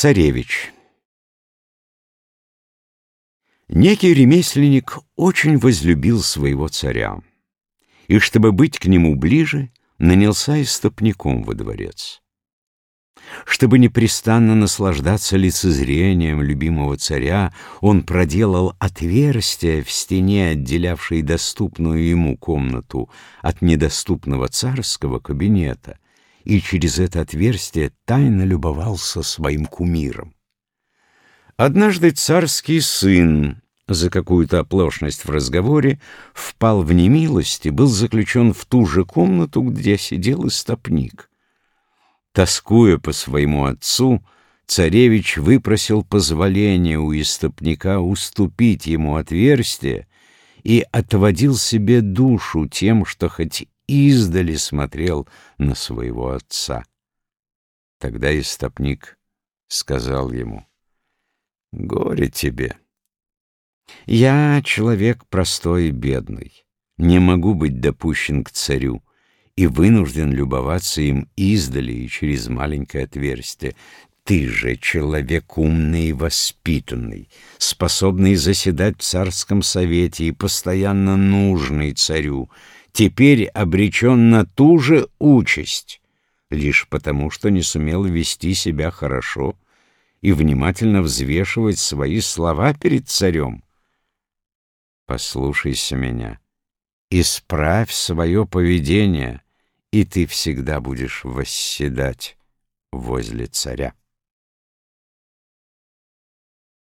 Царевич Некий ремесленник очень возлюбил своего царя, и, чтобы быть к нему ближе, нанялся истопником во дворец. Чтобы непрестанно наслаждаться лицезрением любимого царя, он проделал отверстие в стене, отделявшей доступную ему комнату от недоступного царского кабинета, и через это отверстие тайно любовался своим кумиром. Однажды царский сын за какую-то оплошность в разговоре впал в немилость и был заключен в ту же комнату, где сидел истопник. Тоскуя по своему отцу, царевич выпросил позволения у истопника уступить ему отверстие и отводил себе душу тем, что хоть издали смотрел на своего отца. Тогда истопник сказал ему, «Горе тебе! Я человек простой и бедный, не могу быть допущен к царю и вынужден любоваться им издали и через маленькое отверстие. Ты же человек умный и воспитанный, способный заседать в царском совете и постоянно нужный царю, теперь обречен на ту же участь, лишь потому, что не сумел вести себя хорошо и внимательно взвешивать свои слова перед царем. Послушайся меня, исправь свое поведение, и ты всегда будешь восседать возле царя.